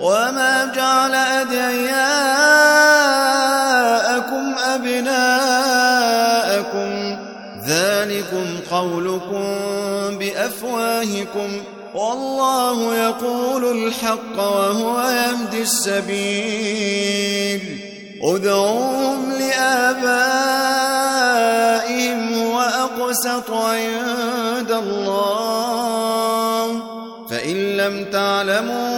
وما جعل أدعياءكم أبناءكم ذلكم قولكم بأفواهكم والله يقول الحق وهو يهدي السبيل ادعوهم لآبائهم وأقسط عند الله فإن لم تعلموا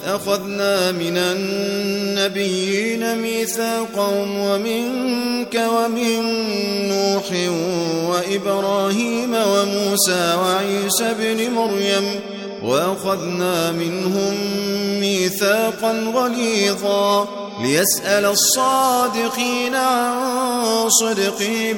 أخذنا من النبيين ميثاقهم ومنك ومن نوح وإبراهيم وموسى وعيسى بن مريم وأخذنا منهم ميثاقا غليظا ليسأل الصادقين عن صدقهم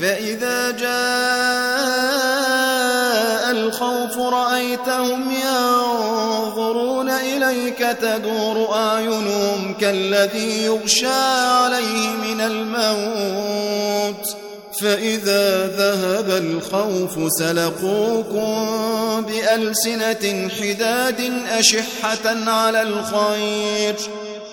فإذا جاء الخوف رأيتهم ينظرون إليك تدور أعينهم كالذي يغشى عليه من الموت فإذا ذهب الخوف سلقوكم بألسنة حداد أشحة على الخير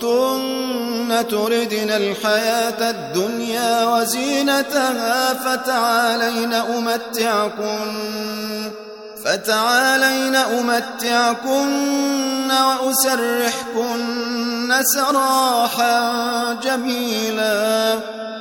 كنتن تردن الحياة الدنيا وزينتها فتعالين أمتعكن فتعالين أمتعكن وأسرحكن سراحا جميلا.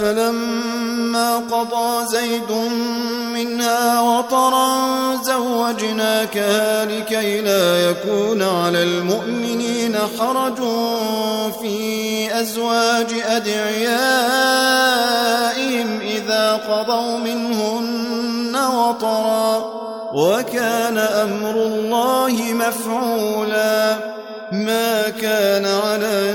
فلما قضى زيد منها وطرا زوجناكها لكي لا يكون على المؤمنين حرج في أزواج أدعيائهم إذا قضوا منهن وطرا وكان أمر الله مفعولا ما كان على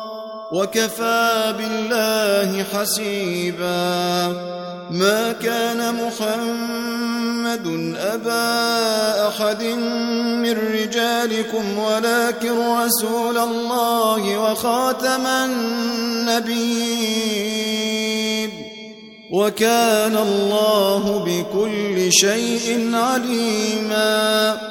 وكفى بالله حسيبا. ما كان محمد أبا أحد من رجالكم ولكن رسول الله وخاتم النبيين. وكان الله بكل شيء عليما.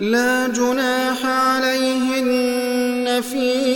لا جناح عليهن في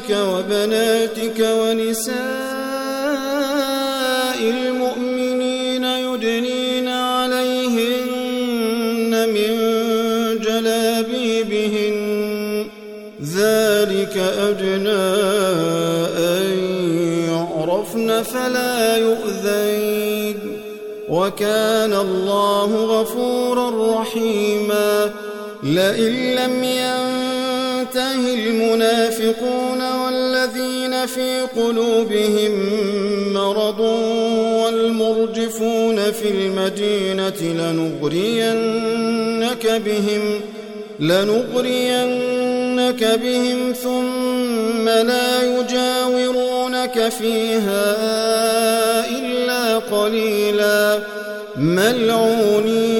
لأزواجك وبناتك ونساء المؤمنين يدنين عليهن من جلابيبهن. ذلك أدنى أن يعرفن فلا يؤذين. وكان الله غفورا رحيما. لئن لم ينته المنافقون والذين في قلوبهم مرض والمرجفون في المدينة لنغرينك بهم لنغرينك بهم ثم لا يجاورونك فيها إلا قليلا. ملعونين.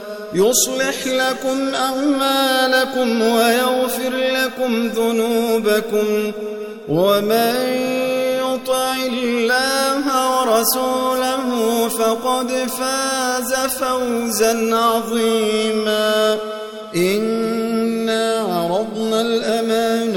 يصلح لكم أعمالكم ويغفر لكم ذنوبكم ومن يطع الله ورسوله فقد فاز فوزا عظيما. إنا عرضنا